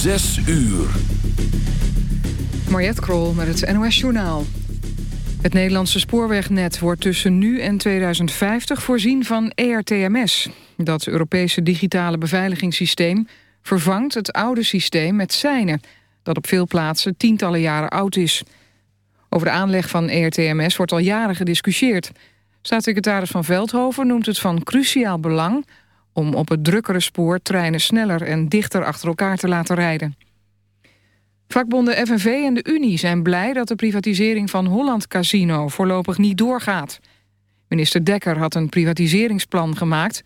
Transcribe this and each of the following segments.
Zes uur. Mariette Krol met het NOS Journaal. Het Nederlandse spoorwegnet wordt tussen nu en 2050 voorzien van ERTMS. Dat Europese digitale beveiligingssysteem vervangt het oude systeem met seinen... dat op veel plaatsen tientallen jaren oud is. Over de aanleg van ERTMS wordt al jaren gediscussieerd. Staatssecretaris Van Veldhoven noemt het van cruciaal belang... om op het drukkere spoor treinen sneller en dichter achter elkaar te laten rijden. Vakbonden FNV en de Unie zijn blij dat de privatisering van Holland Casino voorlopig niet doorgaat. Minister Dekker had een privatiseringsplan gemaakt,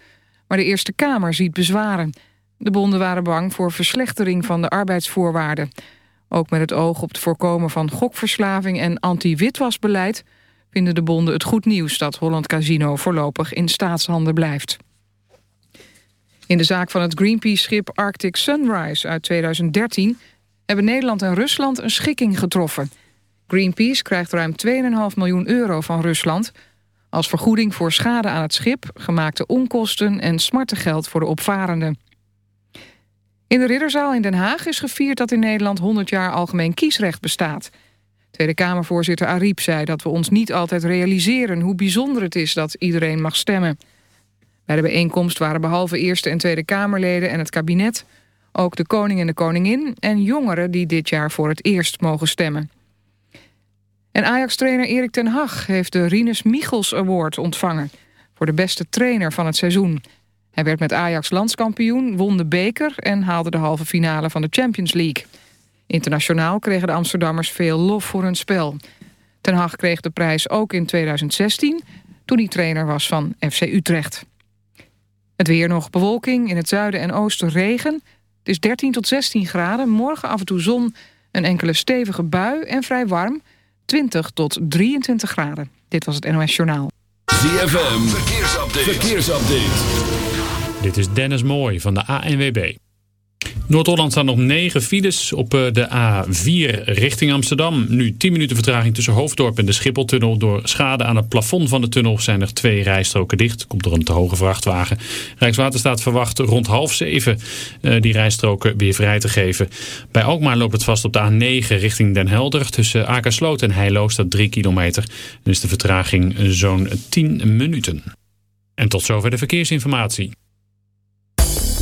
maar de Eerste Kamer ziet bezwaren. De bonden waren bang voor verslechtering van de arbeidsvoorwaarden. Ook met het oog op het voorkomen van gokverslaving en anti-witwasbeleid... vinden de bonden het goed nieuws dat Holland Casino voorlopig in staatshanden blijft. In de zaak van het Greenpeace-schip Arctic Sunrise uit 2013 hebben Nederland en Rusland een schikking getroffen. Greenpeace krijgt ruim 2,5 miljoen euro van Rusland... als vergoeding voor schade aan het schip, gemaakte onkosten... en smartengeld voor de opvarenden. In de Ridderzaal in Den Haag is gevierd dat in Nederland 100 jaar algemeen kiesrecht bestaat. Tweede Kamervoorzitter Ariep zei dat we ons niet altijd realiseren... hoe bijzonder het is dat iedereen mag stemmen. Bij de bijeenkomst waren behalve Eerste en Tweede Kamerleden en het kabinet... Ook de koning en de koningin en jongeren die dit jaar voor het eerst mogen stemmen. En Ajax-trainer Erik ten Hag heeft de Rinus Michels Award ontvangen... voor de beste trainer van het seizoen. Hij werd met Ajax landskampioen, won de beker... en haalde de halve finale van de Champions League. Internationaal kregen de Amsterdammers veel lof voor hun spel. Ten Hag kreeg de prijs ook in 2016... toen hij trainer was van FC Utrecht. Het weer nog bewolking, in het zuiden en oosten regen... Het is 13 tot 16 graden, morgen af en toe zon, een enkele stevige bui en vrij warm. 20 tot 23 graden. Dit was het NOS Journaal. ZFM, verkeersupdate. verkeersupdate. Dit is Dennis Mooij van de ANWB. Noord-Holland staan nog 9 files op eh, de A4 richting Amsterdam. Nu 10 minuten vertraging tussen Hoofddorp en de Schipholtunnel. Door schade aan het plafond van de tunnel zijn er twee rijstroken dicht. Komt door een te hoge vrachtwagen. Rijkswaterstaat verwacht rond half zeven uh, die rijstroken weer vrij te geven. Bij Alkmaar loopt het vast op de A9 richting Den Helder. Tussen Akersloot en Heilo staat 3 kilometer. Dan is de vertraging zo'n 10 minuten. En tot zover de verkeersinformatie.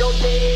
your day.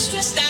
stressed out.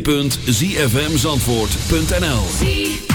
www.zfmzandvoort.nl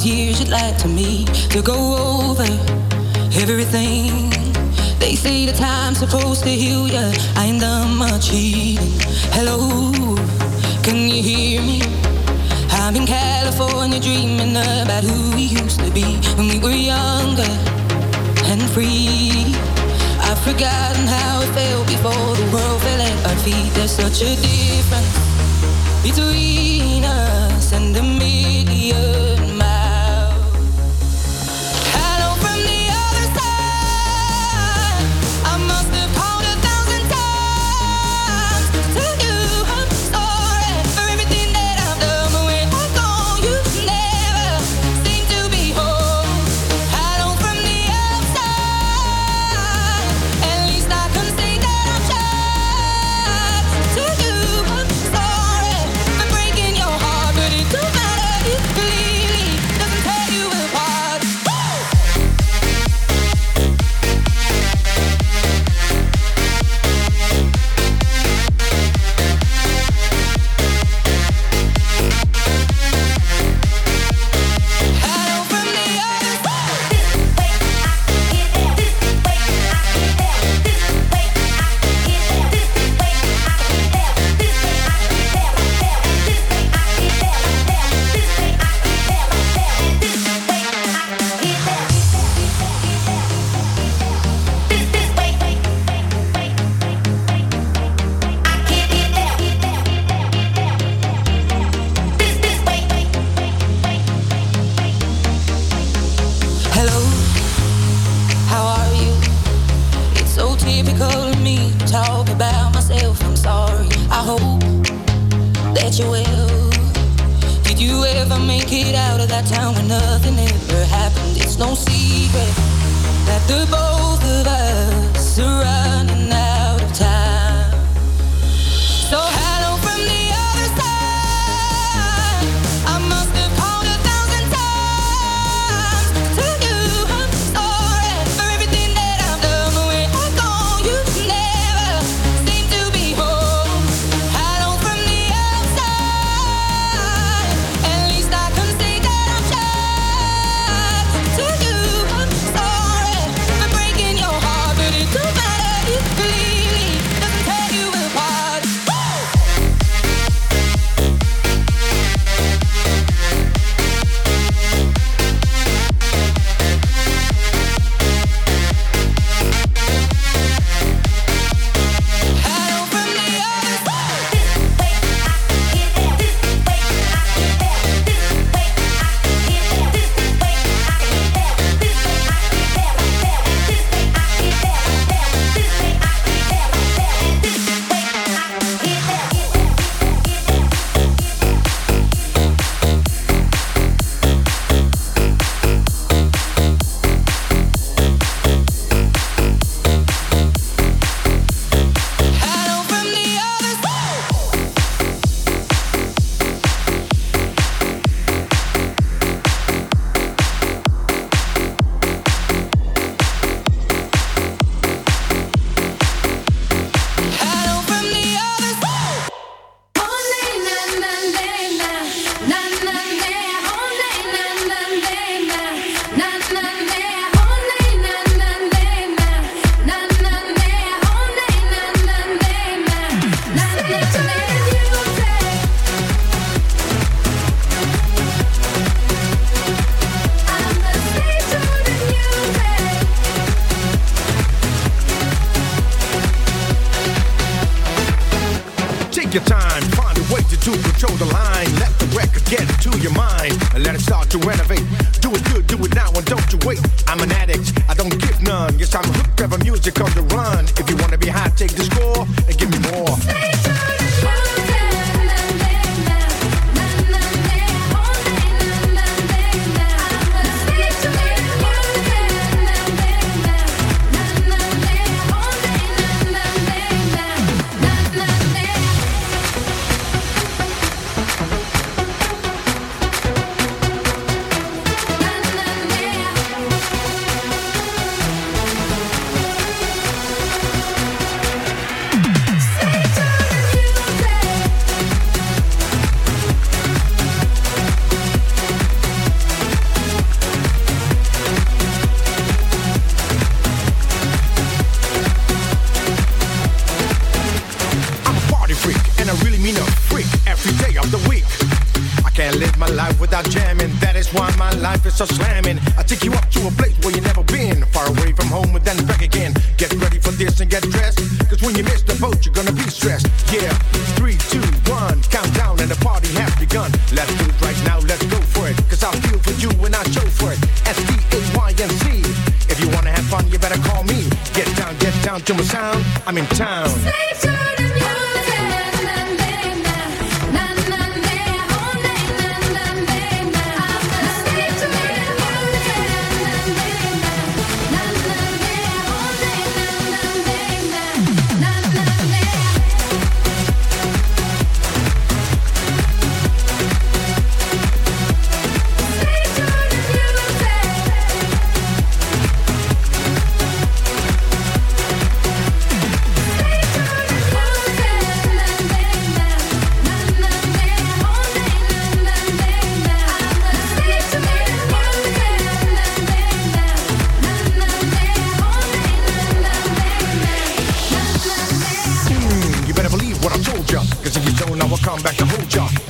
these years you'd like to me to go over everything. They say the time's supposed to heal ya. I ain't done much healing. Hello, can you hear me? I'm in California dreaming about who we used to be when we were younger and free. I've forgotten how it felt before the world fell at our feet. There's such a difference between us and a million you will. Did you ever make it out of that town where nothing ever happened? It's no secret that the both of us are running out Satan!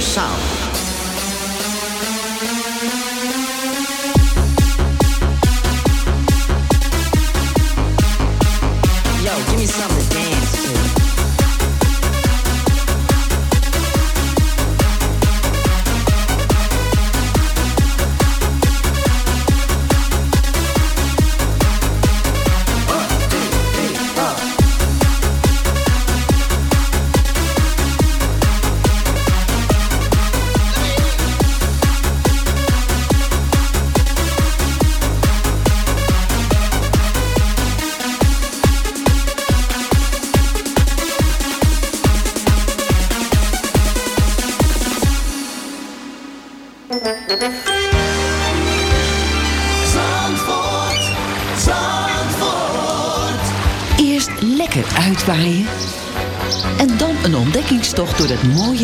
sound.